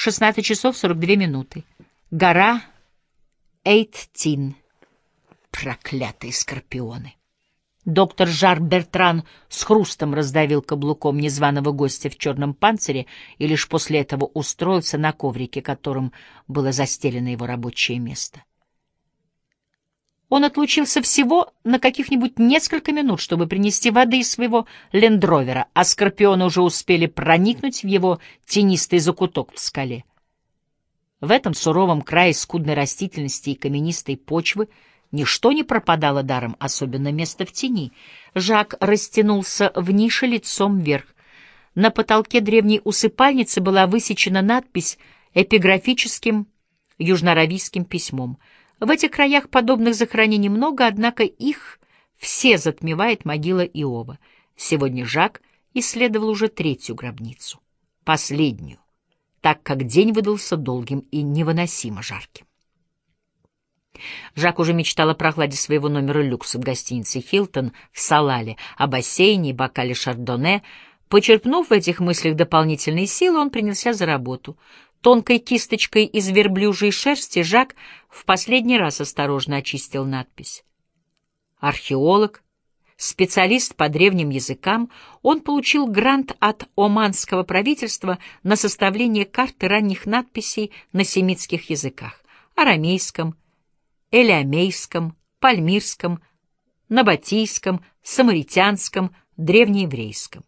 16 часов 42 минуты. Гора Эйттин. Проклятые скорпионы! Доктор Жар Бертран с хрустом раздавил каблуком незваного гостя в черном панцире и лишь после этого устроился на коврике, которым было застелено его рабочее место. Он отлучился всего на каких-нибудь несколько минут, чтобы принести воды из своего лендровера, а скорпионы уже успели проникнуть в его тенистый закуток в скале. В этом суровом крае скудной растительности и каменистой почвы ничто не пропадало даром, особенно место в тени. Жак растянулся в нише лицом вверх. На потолке древней усыпальницы была высечена надпись эпиграфическим южноаравийским письмом — в этих краях подобных захоронений много, однако их все затмевает могила Иова. Сегодня Жак исследовал уже третью гробницу, последнюю, так как день выдался долгим и невыносимо жарким. Жак уже мечтал о прохладе своего номера люкса в гостинице «Хилтон» в Салале, о бассейне и бокале «Шардоне». Почерпнув в этих мыслях дополнительные силы, он принялся за работу — Тонкой кисточкой из верблюжьей шерсти Жак в последний раз осторожно очистил надпись. Археолог, специалист по древним языкам, он получил грант от оманского правительства на составление карты ранних надписей на семитских языках — арамейском, элеамейском, пальмирском, набатийском, самаритянском, древнееврейском.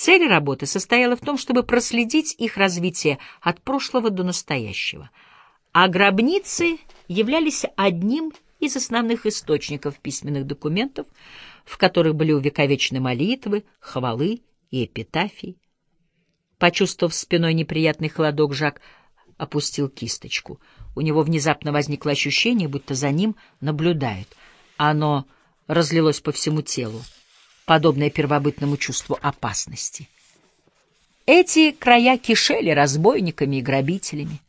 Цель работы состояла в том, чтобы проследить их развитие от прошлого до настоящего. А гробницы являлись одним из основных источников письменных документов, в которых были увековечены молитвы, хвалы и эпитафии. Почувствовав спиной неприятный холодок, Жак опустил кисточку. У него внезапно возникло ощущение, будто за ним наблюдают. Оно разлилось по всему телу подобное первобытному чувству опасности. Эти края кишели разбойниками и грабителями.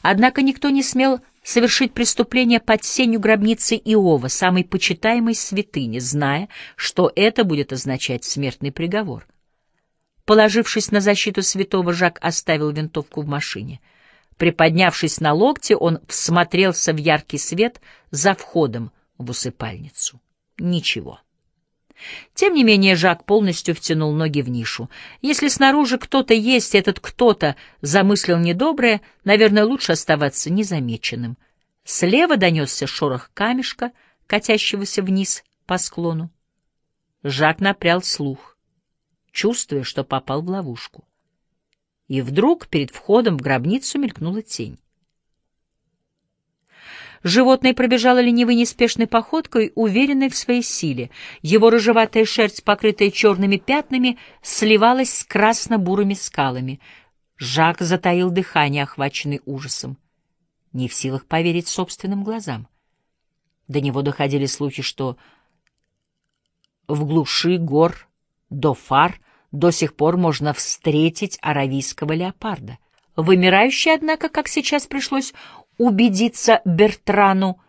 Однако никто не смел совершить преступление под сенью гробницы Иова, самой почитаемой святыни, зная, что это будет означать смертный приговор. Положившись на защиту святого, Жак оставил винтовку в машине. Приподнявшись на локте, он всмотрелся в яркий свет за входом в усыпальницу. Ничего. Тем не менее Жак полностью втянул ноги в нишу. Если снаружи кто-то есть, этот кто-то замыслил недоброе, наверное, лучше оставаться незамеченным. Слева донесся шорох камешка, катящегося вниз по склону. Жак напрял слух, чувствуя, что попал в ловушку. И вдруг перед входом в гробницу мелькнула тень. Животное пробежало ленивой неспешной походкой, уверенной в своей силе. Его рыжеватая шерсть, покрытая черными пятнами, сливалась с красно-бурыми скалами. Жак затаил дыхание, охваченный ужасом. Не в силах поверить собственным глазам. До него доходили слухи, что в глуши гор до фар до сих пор можно встретить аравийского леопарда. Вымирающий, однако, как сейчас пришлось убедиться Бертрану,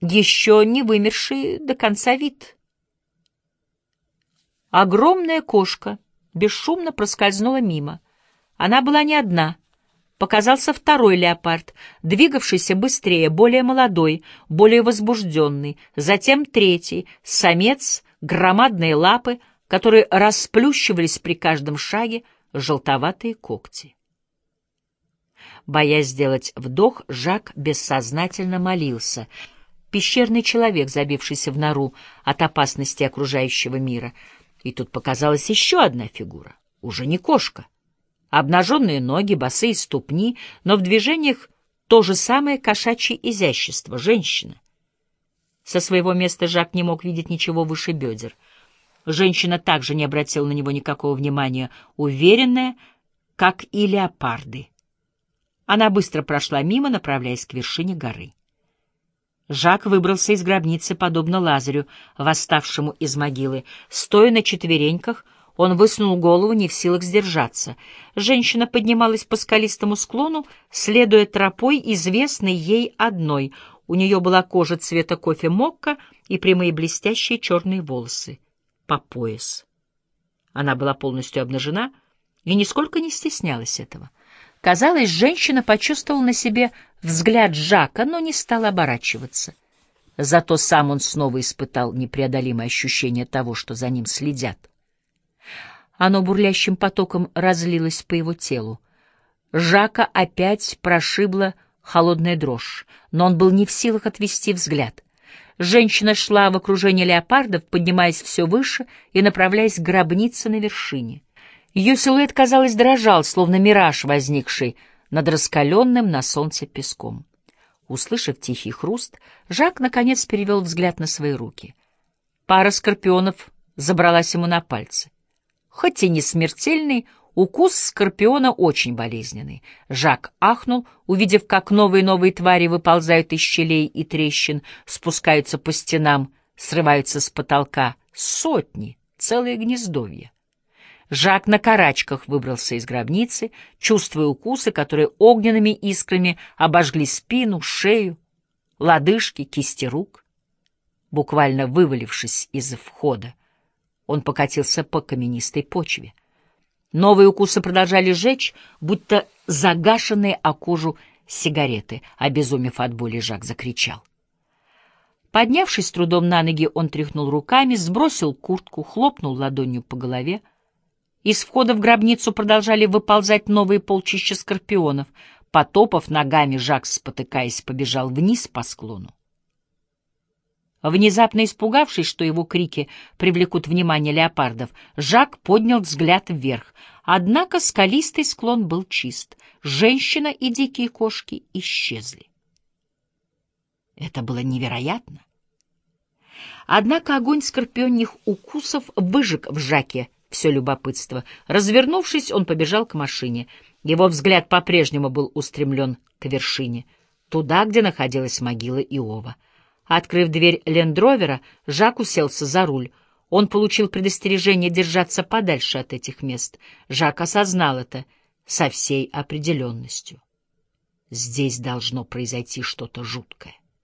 еще не вымерший до конца вид. Огромная кошка бесшумно проскользнула мимо. Она была не одна. Показался второй леопард, двигавшийся быстрее, более молодой, более возбужденный. Затем третий, самец, громадные лапы, которые расплющивались при каждом шаге, желтоватые когти. Боясь сделать вдох, Жак бессознательно молился. Пещерный человек, забившийся в нору от опасности окружающего мира. И тут показалась еще одна фигура, уже не кошка. Обнаженные ноги, босые ступни, но в движениях то же самое кошачье изящество, женщина. Со своего места Жак не мог видеть ничего выше бедер. Женщина также не обратила на него никакого внимания, уверенная, как и леопарды. Она быстро прошла мимо, направляясь к вершине горы. Жак выбрался из гробницы, подобно Лазарю, восставшему из могилы. Стоя на четвереньках, он высунул голову, не в силах сдержаться. Женщина поднималась по скалистому склону, следуя тропой, известной ей одной. У нее была кожа цвета кофе-мокко и прямые блестящие черные волосы. По пояс. Она была полностью обнажена и нисколько не стеснялась этого. Казалось, женщина почувствовала на себе взгляд Жака, но не стала оборачиваться. Зато сам он снова испытал непреодолимое ощущение того, что за ним следят. Оно бурлящим потоком разлилось по его телу. Жака опять прошибла холодная дрожь, но он был не в силах отвести взгляд. Женщина шла в окружении леопардов, поднимаясь все выше и направляясь к гробнице на вершине. Ее силуэт, казалось, дрожал, словно мираж, возникший над раскаленным на солнце песком. Услышав тихий хруст, Жак, наконец, перевел взгляд на свои руки. Пара скорпионов забралась ему на пальцы. Хоть и не смертельный, укус скорпиона очень болезненный. Жак ахнул, увидев, как новые-новые твари выползают из щелей и трещин, спускаются по стенам, срываются с потолка. Сотни, целое гнездовье. Жак на карачках выбрался из гробницы, чувствуя укусы, которые огненными искрами обожгли спину, шею, лодыжки, кисти рук. Буквально вывалившись из входа, он покатился по каменистой почве. Новые укусы продолжали жечь, будто загашенные о кожу сигареты. Обезумев от боли, Жак закричал. Поднявшись трудом на ноги, он тряхнул руками, сбросил куртку, хлопнул ладонью по голове. Из входа в гробницу продолжали выползать новые полчища скорпионов. Потопав ногами, Жак, спотыкаясь, побежал вниз по склону. Внезапно испугавшись, что его крики привлекут внимание леопардов, Жак поднял взгляд вверх. Однако скалистый склон был чист. Женщина и дикие кошки исчезли. Это было невероятно. Однако огонь скорпионных укусов выжег в Жаке все любопытство. Развернувшись, он побежал к машине. Его взгляд по-прежнему был устремлен к вершине, туда, где находилась могила Иова. Открыв дверь лендровера, Жак уселся за руль. Он получил предостережение держаться подальше от этих мест. Жак осознал это со всей определенностью. Здесь должно произойти что-то жуткое.